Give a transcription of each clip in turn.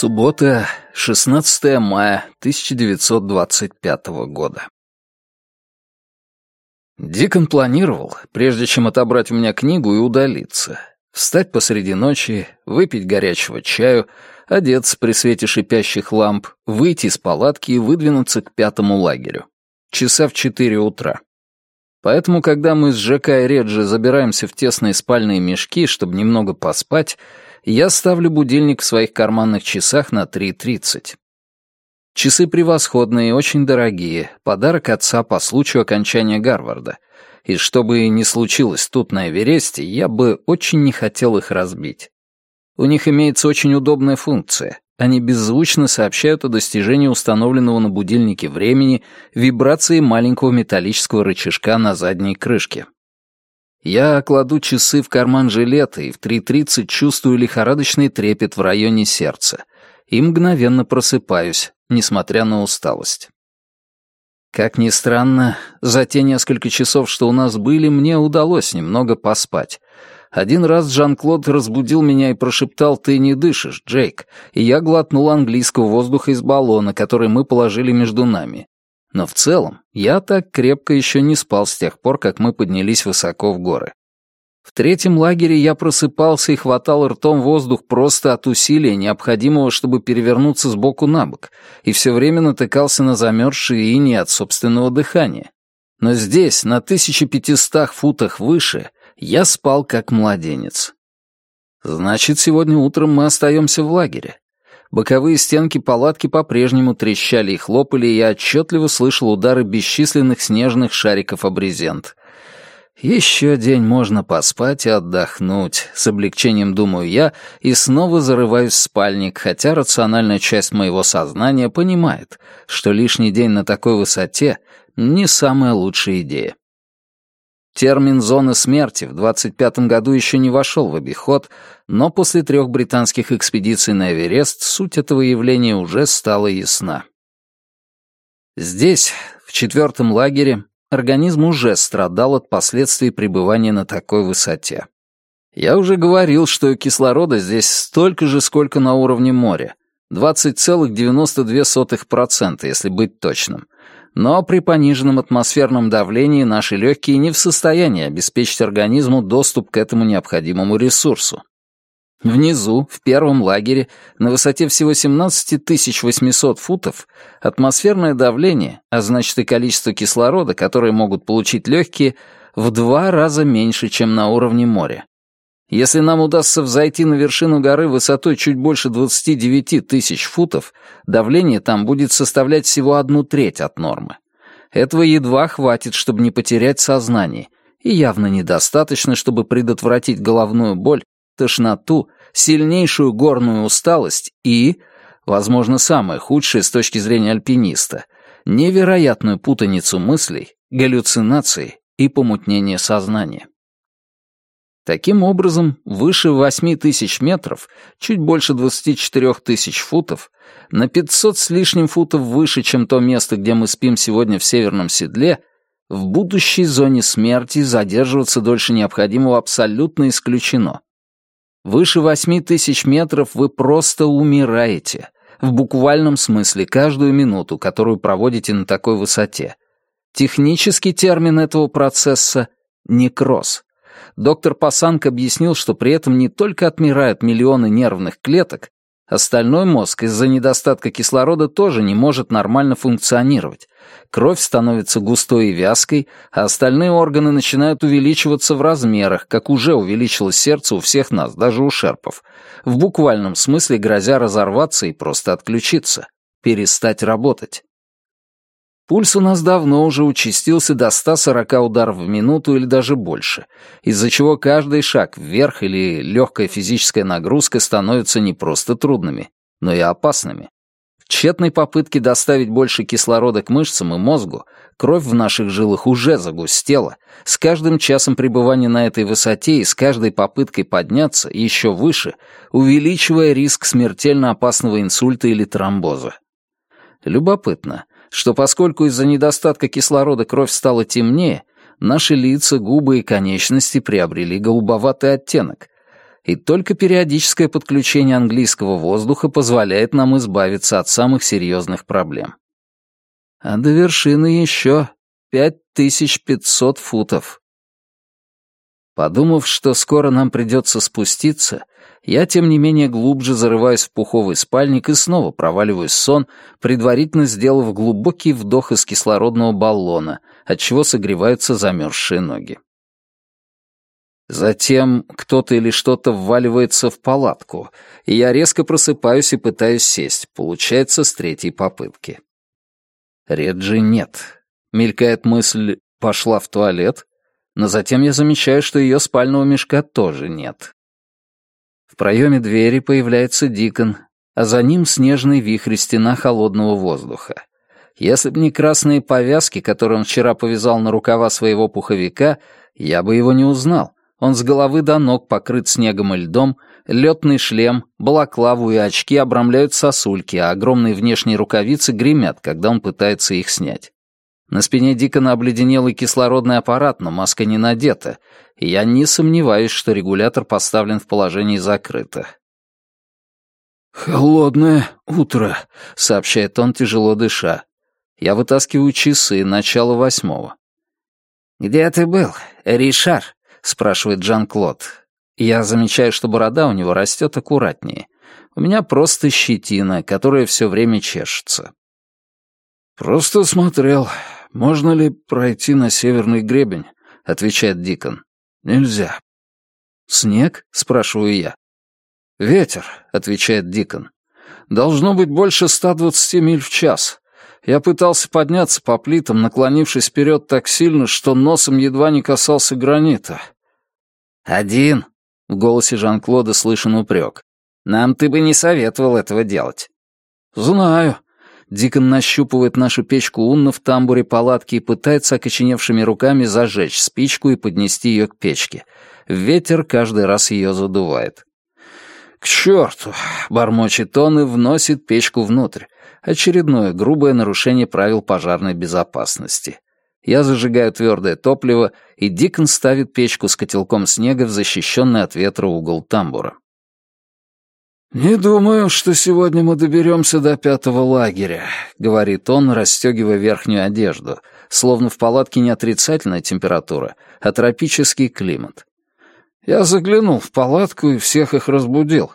Суббота, 16 мая 1925 года. Дикон планировал, прежде чем отобрать у меня книгу и удалиться, встать посреди ночи, выпить горячего чаю, одеться при свете шипящих ламп, выйти из палатки и выдвинуться к пятому лагерю. Часа в четыре утра. Поэтому, когда мы с ЖК и Реджи забираемся в тесные спальные мешки, чтобы немного поспать, я ставлю будильник в своих карманных часах на 3.30. Часы превосходные и очень дорогие, подарок отца по случаю окончания Гарварда. И что бы ни случилось тут на Эвересте, я бы очень не хотел их разбить. У них имеется очень удобная функция. Они беззвучно сообщают о достижении установленного на будильнике времени вибрации маленького металлического рычажка на задней крышке. Я кладу часы в карман жилета и в 3.30 чувствую лихорадочный трепет в районе сердца и мгновенно просыпаюсь, несмотря на усталость. Как ни странно, за те несколько часов, что у нас были, мне удалось немного поспать. Один раз Жан-Клод разбудил меня и прошептал «Ты не дышишь, Джейк», и я глотнул английского воздуха из баллона, который мы положили между нами. Но в целом я так крепко еще не спал с тех пор, как мы поднялись высоко в горы. В третьем лагере я просыпался и хватал ртом воздух просто от усилия, необходимого, чтобы перевернуться с боку на бок, и все время натыкался на замерзшие ини от собственного дыхания. Но здесь, на 1500 футах выше, я спал как младенец. Значит, сегодня утром мы остаемся в лагере. Боковые стенки палатки по-прежнему трещали и хлопали, и я отчетливо слышал удары бесчисленных снежных шариков о брезент. Еще день можно поспать и отдохнуть, с облегчением думаю я, и снова зарываюсь в спальник, хотя рациональная часть моего сознания понимает, что лишний день на такой высоте — не самая лучшая идея. Термин «зона смерти» в 25 году еще не вошел в обиход, но после трех британских экспедиций на Эверест суть этого явления уже стала ясна. Здесь, в четвертом лагере, организм уже страдал от последствий пребывания на такой высоте. Я уже говорил, что кислорода здесь столько же, сколько на уровне моря, 20,92%, если быть точным — но при пониженном атмосферном давлении наши легкие не в состоянии обеспечить организму доступ к этому необходимому ресурсу. Внизу, в первом лагере, на высоте всего 17 800 футов, атмосферное давление, а значит и количество кислорода, которое могут получить легкие, в два раза меньше, чем на уровне моря. Если нам удастся взойти на вершину горы высотой чуть больше 29 тысяч футов, давление там будет составлять всего одну треть от нормы. Этого едва хватит, чтобы не потерять сознание, и явно недостаточно, чтобы предотвратить головную боль, тошноту, сильнейшую горную усталость и, возможно, самое худшее с точки зрения альпиниста, невероятную путаницу мыслей, галлюцинации и помутнение сознания. Таким образом, выше 8 тысяч метров, чуть больше 24 тысяч футов, на 500 с лишним футов выше, чем то место, где мы спим сегодня в Северном Седле, в будущей зоне смерти задерживаться дольше необходимого абсолютно исключено. Выше 8 тысяч метров вы просто умираете, в буквальном смысле каждую минуту, которую проводите на такой высоте. Технический термин этого процесса — некроз. Доктор Пасанг объяснил, что при этом не только отмирают миллионы нервных клеток, остальной мозг из-за недостатка кислорода тоже не может нормально функционировать. Кровь становится густой и вязкой, а остальные органы начинают увеличиваться в размерах, как уже увеличилось сердце у всех нас, даже у шерпов, в буквальном смысле грозя разорваться и просто отключиться, перестать работать. Пульс у нас давно уже участился до 140 ударов в минуту или даже больше, из-за чего каждый шаг вверх или легкая физическая нагрузка становятся не просто трудными, но и опасными. В тщетной попытке доставить больше кислорода к мышцам и мозгу кровь в наших жилах уже загустела, с каждым часом пребывания на этой высоте и с каждой попыткой подняться еще выше, увеличивая риск смертельно опасного инсульта или тромбоза. Любопытно, что поскольку из-за недостатка кислорода кровь стала темнее, наши лица, губы и конечности приобрели голубоватый оттенок. и только периодическое подключение английского воздуха позволяет нам избавиться от самых серьезных проблем. А до вершины еще 5500 футов. Подумав, что скоро нам придется спуститься, я, тем не менее, глубже зарываюсь в пуховый спальник и снова проваливаюсь в сон, предварительно сделав глубокий вдох из кислородного баллона, отчего согреваются замерзшие ноги. Затем кто-то или что-то вваливается в палатку, и я резко просыпаюсь и пытаюсь сесть, получается с третьей попытки. Реджи нет. Мелькает мысль «пошла в туалет», но затем я замечаю, что ее спального мешка тоже нет. В проеме двери появляется Дикон, а за ним снежный вихрь стена холодного воздуха. Если бы не красные повязки, которые он вчера повязал на рукава своего пуховика, я бы его не узнал. Он с головы до ног покрыт снегом и льдом, летный шлем, балаклаву и очки обрамляют сосульки, а огромные внешние рукавицы гремят, когда он пытается их снять. На спине Дикона обледенелый кислородный аппарат, но маска не надета, я не сомневаюсь, что регулятор поставлен в положении закрыто. «Холодное утро», — сообщает он, тяжело дыша. Я вытаскиваю часы, начало восьмого. «Где ты был, Ришар?» — спрашивает Жан-Клод. Я замечаю, что борода у него растет аккуратнее. У меня просто щетина, которая все время чешется. «Просто смотрел, можно ли пройти на северный гребень?» — отвечает Дикон. «Нельзя». «Снег?» — спрашиваю я. «Ветер», — отвечает Дикон. «Должно быть больше 120 миль в час. Я пытался подняться по плитам, наклонившись вперед так сильно, что носом едва не касался гранита». «Один», — в голосе Жан-Клода слышен упрек. «Нам ты бы не советовал этого делать». «Знаю», Дикон нащупывает нашу печку Унна в тамбуре палатки и пытается окоченевшими руками зажечь спичку и поднести ее к печке. Ветер каждый раз ее задувает. «К черту!» — бормочет он и вносит печку внутрь. Очередное грубое нарушение правил пожарной безопасности. Я зажигаю твердое топливо, и Дикон ставит печку с котелком снега в защищенный от ветра угол тамбура. «Не думаю, что сегодня мы доберемся до пятого лагеря», — говорит он, расстегивая верхнюю одежду, словно в палатке не отрицательная температура, а тропический климат. Я заглянул в палатку и всех их разбудил.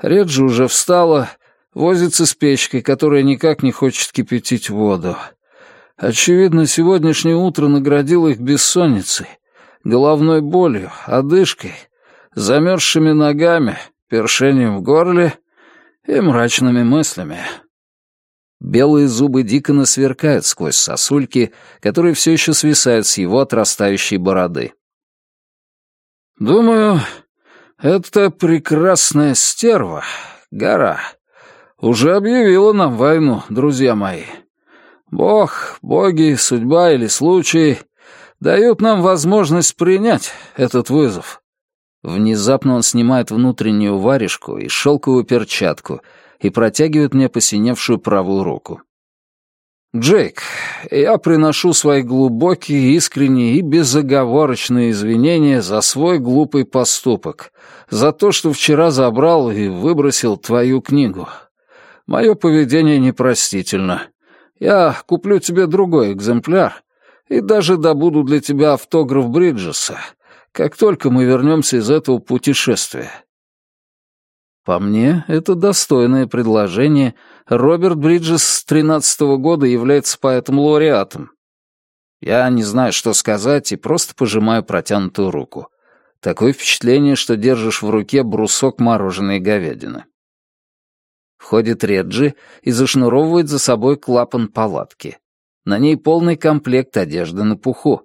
Реджи уже встала, возится с печкой, которая никак не хочет кипятить воду. Очевидно, сегодняшнее утро наградило их бессонницей, головной болью, одышкой, замерзшими ногами — першением в горле и мрачными мыслями. Белые зубы Дикона сверкают сквозь сосульки, которые все еще свисают с его отрастающей бороды. «Думаю, эта прекрасная стерва, гора, уже объявила нам войну, друзья мои. Бог, боги, судьба или случай дают нам возможность принять этот вызов. Внезапно он снимает внутреннюю варежку и шелковую перчатку и протягивает мне посиневшую правую руку. «Джейк, я приношу свои глубокие, искренние и безоговорочные извинения за свой глупый поступок, за то, что вчера забрал и выбросил твою книгу. Мое поведение непростительно. Я куплю тебе другой экземпляр и даже добуду для тебя автограф Бриджеса, как только мы вернемся из этого путешествия. По мне, это достойное предложение. Роберт Бриджес с тринадцатого года является поэтом-лауреатом. Я не знаю, что сказать, и просто пожимаю протянутую руку. Такое впечатление, что держишь в руке брусок мороженой говядины. Входит Реджи и зашнуровывает за собой клапан палатки. На ней полный комплект одежды на пуху.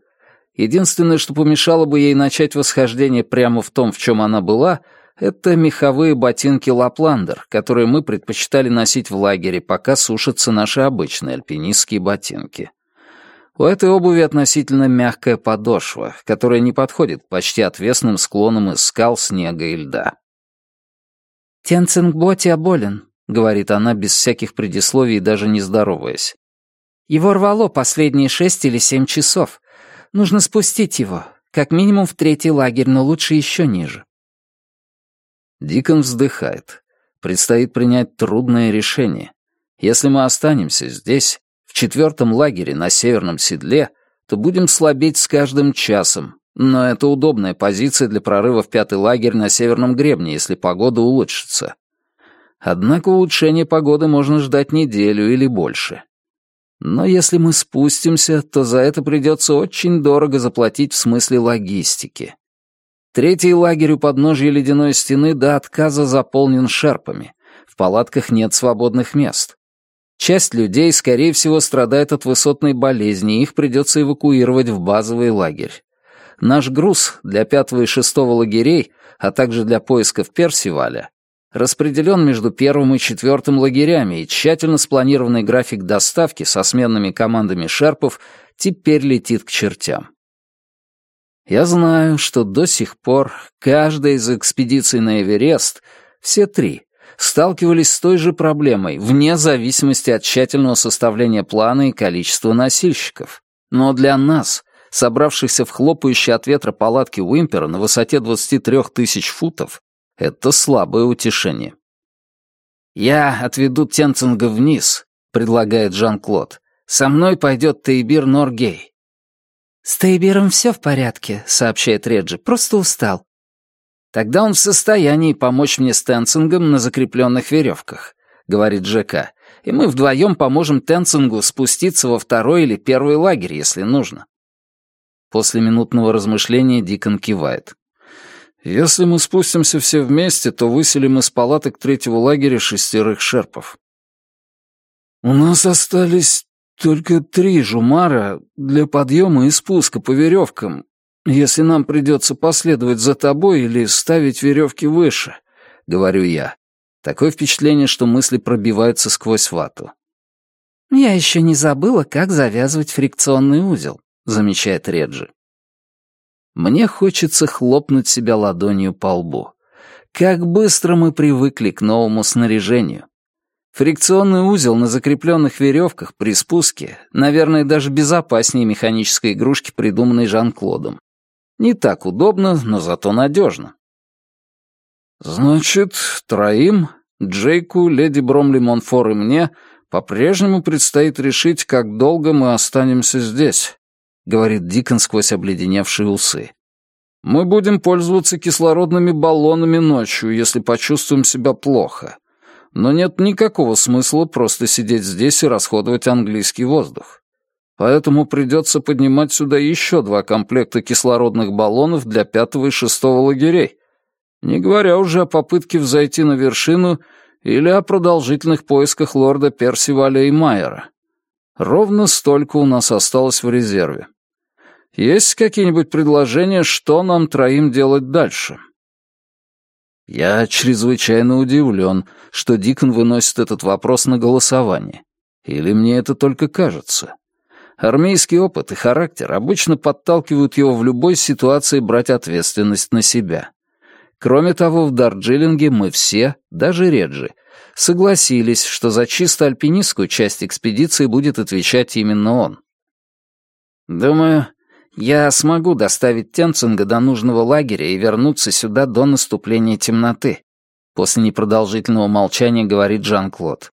Единственное, что помешало бы ей начать восхождение прямо в том, в чем она была, это меховые ботинки Лапландер, которые мы предпочитали носить в лагере, пока сушатся наши обычные альпинистские ботинки. У этой обуви относительно мягкая подошва, которая не подходит к почти отвесным склонам из скал, снега и льда. «Тенцингботи болен», — говорит она без всяких предисловий даже не здороваясь. «Его рвало последние шесть или семь часов. Нужно спустить его, как минимум в третий лагерь, но лучше еще ниже. Дикон вздыхает. Предстоит принять трудное решение. Если мы останемся здесь, в четвертом лагере на Северном Седле, то будем слабеть с каждым часом, но это удобная позиция для прорыва в пятый лагерь на Северном Гребне, если погода улучшится. Однако улучшение погоды можно ждать неделю или больше. Но если мы спустимся, то за это придется очень дорого заплатить в смысле логистики. Третий лагерь у подножья ледяной стены до отказа заполнен шерпами. В палатках нет свободных мест. Часть людей, скорее всего, страдает от высотной болезни, их придется эвакуировать в базовый лагерь. Наш груз для пятого и шестого лагерей, а также для поисков Персиваля, распределен между первым и четвертым лагерями, и тщательно спланированный график доставки со сменными командами шерпов теперь летит к чертям. Я знаю, что до сих пор каждая из экспедиций на Эверест, все три, сталкивались с той же проблемой, вне зависимости от тщательного составления плана и количества носильщиков. Но для нас, собравшихся в хлопающей от ветра палатке Уимпера на высоте 23 тысяч футов, это слабое утешение. «Я отведу Тенцинга вниз», — предлагает Жан-Клод. «Со мной пойдет Тейбир Норгей». «С Тейбиром все в порядке», — сообщает Реджи. «Просто устал». «Тогда он в состоянии помочь мне с Тенцингом на закрепленных веревках», — говорит Джека. «И мы вдвоем поможем Тенцингу спуститься во второй или первый лагерь, если нужно». После минутного размышления Дикон кивает. «Если мы спустимся все вместе, то выселим из палаток третьего лагеря шестерых шерпов». «У нас остались только три жумара для подъема и спуска по веревкам, если нам придется последовать за тобой или ставить веревки выше», — говорю я. Такое впечатление, что мысли пробиваются сквозь вату. «Я еще не забыла, как завязывать фрикционный узел», — замечает Реджи. Мне хочется хлопнуть себя ладонью по лбу. Как быстро мы привыкли к новому снаряжению. Фрикционный узел на закрепленных веревках при спуске, наверное, даже безопаснее механической игрушки, придуманной Жан-Клодом. Не так удобно, но зато надежно. Значит, троим, Джейку, леди Бромли Монфор и мне, по-прежнему предстоит решить, как долго мы останемся здесь. — говорит Дикон сквозь обледеневшие усы. «Мы будем пользоваться кислородными баллонами ночью, если почувствуем себя плохо. Но нет никакого смысла просто сидеть здесь и расходовать английский воздух. Поэтому придется поднимать сюда еще два комплекта кислородных баллонов для пятого и шестого лагерей, не говоря уже о попытке взойти на вершину или о продолжительных поисках лорда Персиваля и Майера. Ровно столько у нас осталось в резерве. Есть какие-нибудь предложения, что нам троим делать дальше?» Я чрезвычайно удивлен, что Дикон выносит этот вопрос на голосование. Или мне это только кажется? Армейский опыт и характер обычно подталкивают его в любой ситуации брать ответственность на себя. Кроме того, в Дарджилинге мы все, даже Реджи, согласились, что за чисто альпинистскую часть экспедиции будет отвечать именно он. Думаю, я смогу доставить Тенцинга до нужного лагеря и вернуться сюда до наступления темноты», после непродолжительного молчания говорит Жан-Клод.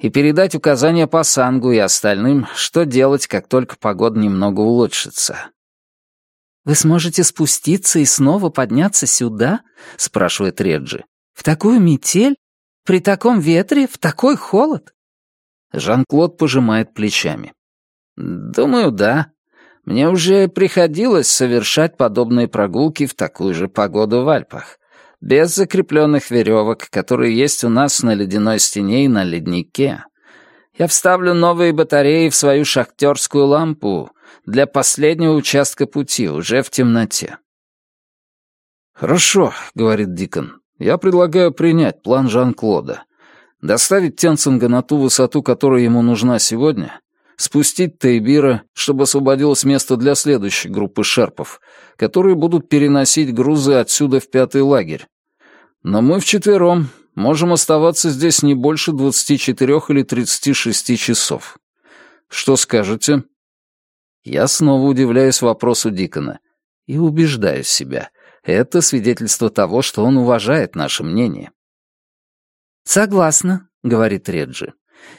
«И передать указания по Сангу и остальным, что делать, как только погода немного улучшится». «Вы сможете спуститься и снова подняться сюда?» — спрашивает Реджи. «В такую метель? При таком ветре? В такой холод?» Жан-Клод пожимает плечами. «Думаю, да. Мне уже приходилось совершать подобные прогулки в такую же погоду в Альпах, без закрепленных веревок, которые есть у нас на ледяной стене и на леднике. Я вставлю новые батареи в свою шахтерскую лампу для последнего участка пути, уже в темноте. «Хорошо», — говорит Дикон. «Я предлагаю принять план Жан-Клода. Доставить Тенцинга на ту высоту, которая ему нужна сегодня, спустить Тейбира, чтобы освободилось место для следующей группы шерпов, которые будут переносить грузы отсюда в пятый лагерь. Но мы вчетвером можем оставаться здесь не больше 24 или 36 часов. Что скажете? Я снова удивляюсь вопросу Дикона и убеждаю себя. Это свидетельство того, что он уважает наше мнение. «Согласна», — говорит Реджи.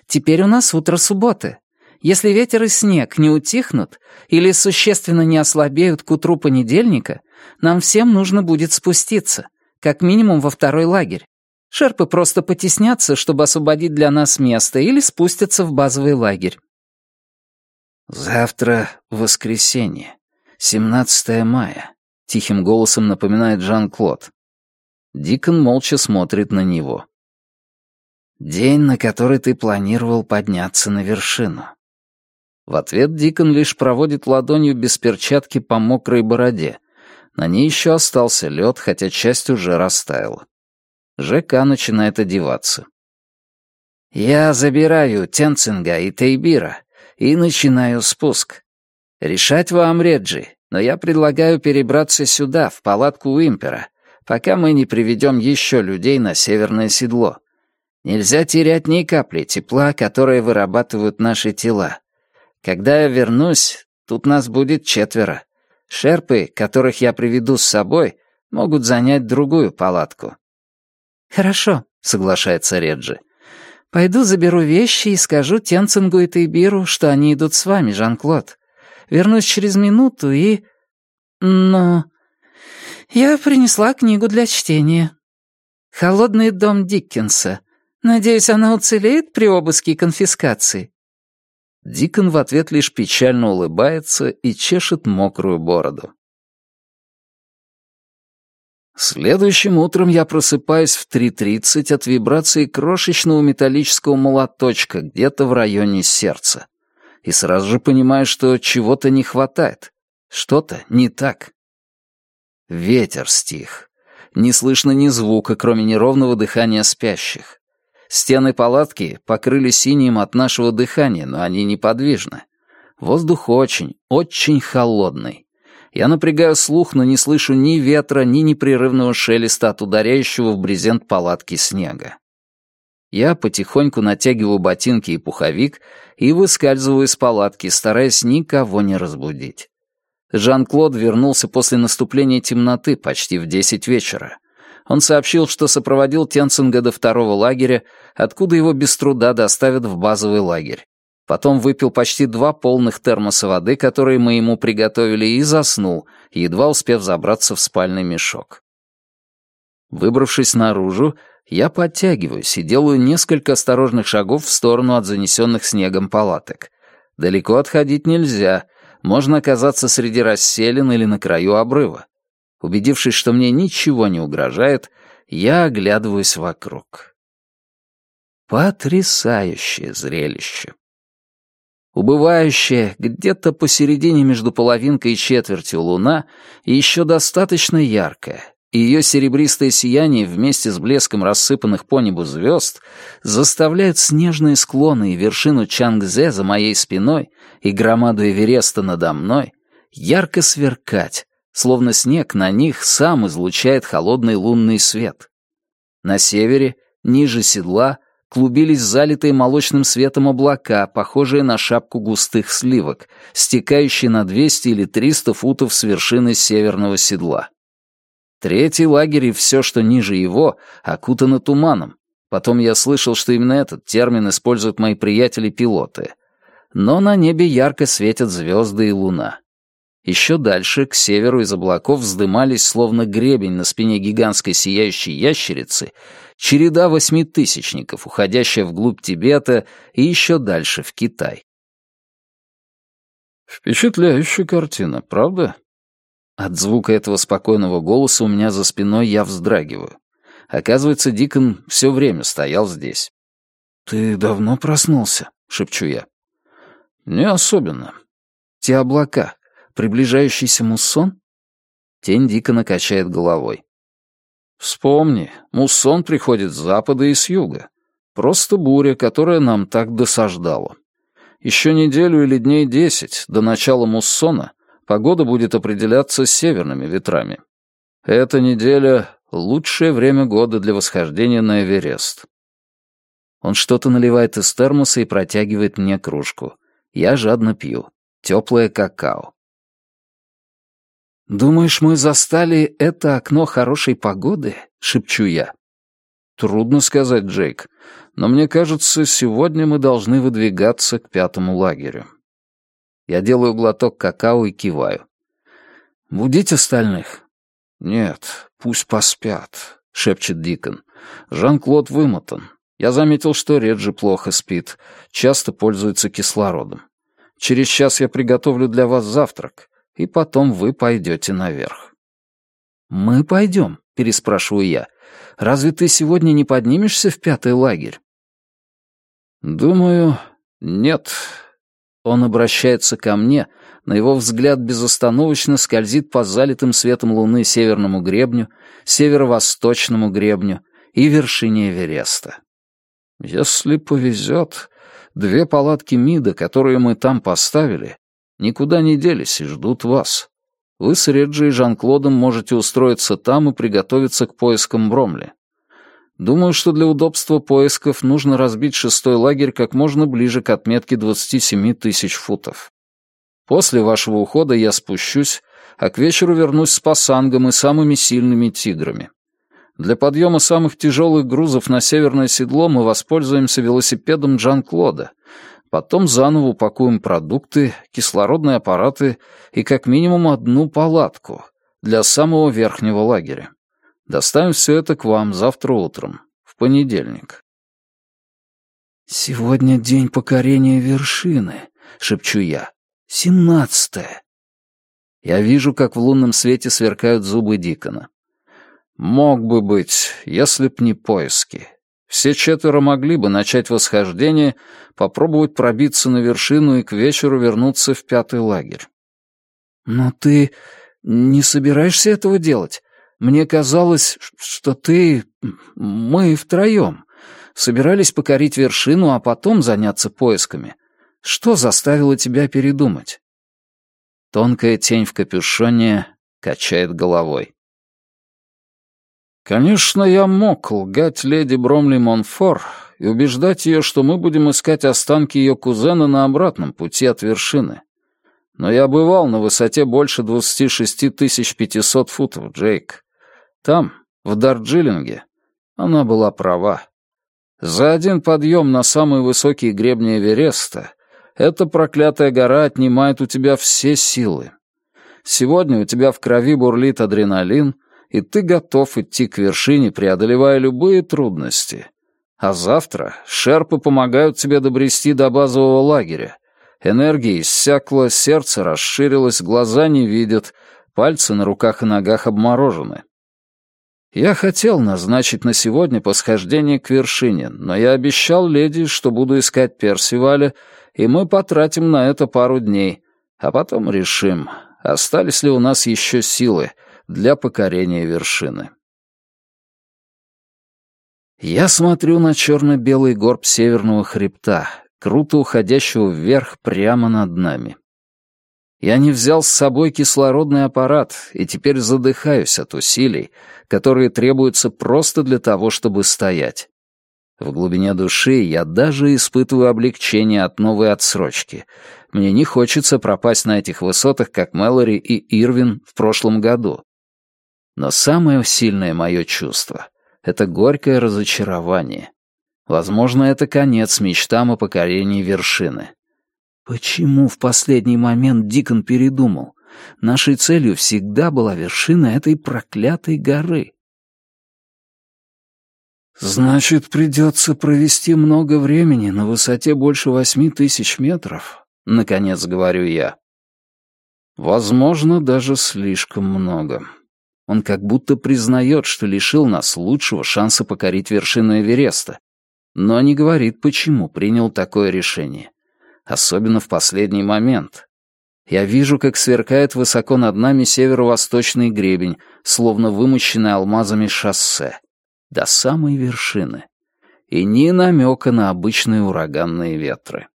«Теперь у нас утро субботы. Если ветер и снег не утихнут или существенно не ослабеют к утру понедельника, нам всем нужно будет спуститься, как минимум во второй лагерь. Шерпы просто потеснятся, чтобы освободить для нас место, или спустятся в базовый лагерь. «Завтра воскресенье, 17 мая», — тихим голосом напоминает Жан-Клод. Дикон молча смотрит на него. «День, на который ты планировал подняться на вершину». В ответ Дикон лишь проводит ладонью без перчатки по мокрой бороде. На ней еще остался лед, хотя часть уже растаяла. ЖК начинает одеваться. «Я забираю Тенцинга и Тейбира и начинаю спуск. Решать вам, Реджи, но я предлагаю перебраться сюда, в палатку Уимпера, пока мы не приведем еще людей на северное седло. Нельзя терять ни капли тепла, которое вырабатывают наши тела. Когда я вернусь, тут нас будет четверо. Шерпы, которых я приведу с собой, могут занять другую палатку. «Хорошо», — соглашается Реджи. «Пойду заберу вещи и скажу Тенцингу и Тейбиру, что они идут с вами, Жан-Клод. Вернусь через минуту и... Но... Я принесла книгу для чтения. «Холодный дом Диккенса». Надеюсь, она уцелеет при обыске и конфискации?» Дикон в ответ лишь печально улыбается и чешет мокрую бороду. Следующим утром я просыпаюсь в 3.30 от вибрации крошечного металлического молоточка где-то в районе сердца. И сразу же понимаю, что чего-то не хватает. Что-то не так. Ветер стих. Не слышно ни звука, кроме неровного дыхания спящих. Стены палатки покрыли синим от нашего дыхания, но они неподвижны. Воздух очень, очень холодный. Я напрягаю слух, но не слышу ни ветра, ни непрерывного шелеста от ударяющего в брезент палатки снега. Я потихоньку натягиваю ботинки и пуховик и выскальзываю из палатки, стараясь никого не разбудить. Жан-Клод вернулся после наступления темноты почти в десять вечера. Он сообщил, что сопроводил Тенцинга до второго лагеря, откуда его без труда доставят в базовый лагерь. Потом выпил почти два полных термоса воды, которые мы ему приготовили, и заснул, едва успев забраться в спальный мешок. Выбравшись наружу, я подтягиваюсь и делаю несколько осторожных шагов в сторону от занесенных снегом палаток. Далеко отходить нельзя, можно оказаться среди расселин или на краю обрыва. Убедившись, что мне ничего не угрожает, я оглядываюсь вокруг. Потрясающее зрелище. Убывающая, где-то посередине между половинкой и четвертью луна, еще достаточно яркая, и ее серебристое сияние вместе с блеском рассыпанных по небу звезд заставляет снежные склоны и вершину Чангзе за моей спиной и громаду Эвереста надо мной ярко сверкать, словно снег на них сам излучает холодный лунный свет. На севере, ниже седла, клубились залитые молочным светом облака, похожие на шапку густых сливок, стекающие на 200 или 300 футов с вершины северного седла. Третий лагерь и все, что ниже его, окутано туманом. Потом я слышал, что именно этот термин используют мои приятели-пилоты. Но на небе ярко светят звезды и луна. Еще дальше, к северу из облаков вздымались, словно гребень на спине гигантской сияющей ящерицы, череда восьмитысячников, уходящая вглубь Тибета и еще дальше, в Китай. Впечатляющая картина, правда? От звука этого спокойного голоса у меня за спиной я вздрагиваю. Оказывается, Дикон все время стоял здесь. «Ты давно проснулся?» — шепчу я. «Не особенно. Те облака, приближающийся муссон?» Тень Дикона качает головой. «Вспомни, муссон приходит с запада и с юга. Просто буря, которая нам так досаждала. Еще неделю или дней десять до начала муссона погода будет определяться северными ветрами. Эта неделя — лучшее время года для восхождения на Эверест». Он что-то наливает из термоса и протягивает мне кружку. Я жадно пью. Теплое какао. «Думаешь, мы застали это окно хорошей погоды?» — шепчу я. «Трудно сказать, Джейк, но мне кажется, сегодня мы должны выдвигаться к пятому лагерю». Я делаю глоток какао и киваю. «Будить остальных?» «Нет, пусть поспят», — шепчет Дикон. «Жан-Клод вымотан. Я заметил, что Реджи плохо спит, часто пользуется кислородом. Через час я приготовлю для вас завтрак, и потом вы пойдете наверх». «Мы пойдем?» — переспрашиваю я. «Разве ты сегодня не поднимешься в пятый лагерь?» «Думаю, нет». Он обращается ко мне, на его взгляд безостановочно скользит по залитым светом луны северному гребню, северо-восточному гребню и вершине Эвереста. Если повезет, две палатки МИДа, которые мы там поставили, никуда не делись и ждут вас. Вы с Реджи и Жан-Клодом можете устроиться там и приготовиться к поискам Бромли. Думаю, что для удобства поисков нужно разбить шестой лагерь как можно ближе к отметке 27 тысяч футов. После вашего ухода я спущусь, а к вечеру вернусь с пасангом и самыми сильными тиграми. Для подъема самых тяжелых грузов на северное седло мы воспользуемся велосипедом Джан-Клода. Потом заново упакуем продукты, кислородные аппараты и как минимум одну палатку для самого верхнего лагеря. Доставим все это к вам завтра утром, в понедельник. «Сегодня день покорения вершины», — шепчу я. «Семнадцатое». Я вижу, как в лунном свете сверкают зубы Дикона. Мог бы быть, если б не поиски. Все четверо могли бы начать восхождение, попробовать пробиться на вершину и к вечеру вернуться в пятый лагерь. Но ты не собираешься этого делать? Мне казалось, что ты... Мы втроем собирались покорить вершину, а потом заняться поисками. Что заставило тебя передумать? Тонкая тень в капюшоне качает головой. Конечно, я мог лгать леди Бромли Монфор и убеждать ее, что мы будем искать останки ее кузена на обратном пути от вершины. Но я бывал на высоте больше 26 500 футов, Джейк. Там, в Дарджилинге, она была права. За один подъем на самые высокие гребни Эвереста эта проклятая гора отнимает у тебя все силы. Сегодня у тебя в крови бурлит адреналин — и ты готов идти к вершине, преодолевая любые трудности. А завтра шерпы помогают тебе добрести до базового лагеря. Энергия иссякла, сердце расширилось, глаза не видят, пальцы на руках и ногах обморожены. Я хотел назначить на сегодня посхождение к вершине, но я обещал леди, что буду искать Персиваля, и мы потратим на это пару дней, а потом решим, остались ли у нас еще силы, для покорения вершины. Я смотрю на черно-белый горб северного хребта, круто уходящего вверх прямо над нами. Я не взял с собой кислородный аппарат и теперь задыхаюсь от усилий, которые требуются просто для того, чтобы стоять. В глубине души я даже испытываю облегчение от новой отсрочки. Мне не хочется пропасть на этих высотах, как Мэлори и Ирвин в прошлом году. Но самое сильное мое чувство — это горькое разочарование. Возможно, это конец мечтам о покорении вершины. Почему в последний момент Дикон передумал? Нашей целью всегда была вершина этой проклятой горы. «Значит, придется провести много времени на высоте больше восьми тысяч метров», — наконец говорю я. «Возможно, даже слишком много». Он как будто признает, что лишил нас лучшего шанса покорить вершину Эвереста, но не говорит, почему принял такое решение. Особенно в последний момент. Я вижу, как сверкает высоко над нами северо-восточный гребень, словно вымощенный алмазами шоссе. До самой вершины. И ни намека на обычные ураганные ветры.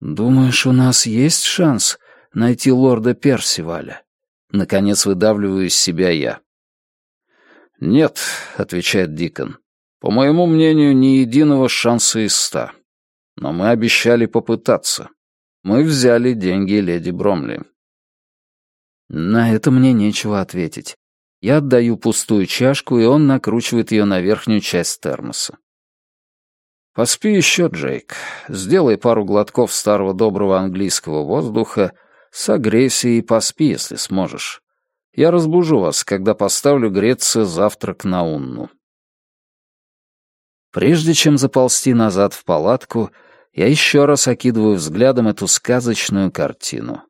«Думаешь, у нас есть шанс найти лорда Персиваля?» Наконец выдавливаю из себя я. «Нет», — отвечает Дикон. «По моему мнению, ни единого шанса из ста. Но мы обещали попытаться. Мы взяли деньги леди Бромли». На это мне нечего ответить. Я отдаю пустую чашку, и он накручивает ее на верхнюю часть термоса. «Поспи еще, Джейк. Сделай пару глотков старого доброго английского воздуха, согрейся и поспи, если сможешь. Я разбужу вас, когда поставлю греться завтрак на унну». Прежде чем заползти назад в палатку, я еще раз окидываю взглядом эту сказочную картину.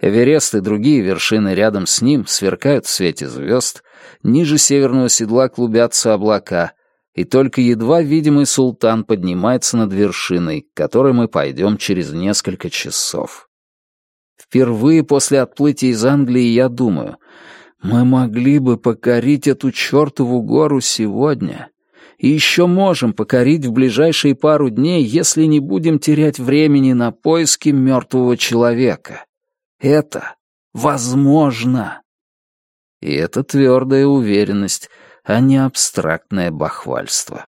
Эверест и другие вершины рядом с ним сверкают в свете звезд, ниже северного седла клубятся облака, и только едва видимый султан поднимается над вершиной, к которой мы пойдем через несколько часов. Впервые после отплытия из Англии я думаю, мы могли бы покорить эту чертову гору сегодня, и еще можем покорить в ближайшие пару дней, если не будем терять времени на поиски мертвого человека. Это возможно. И это твердая уверенность, а не абстрактное бахвальство.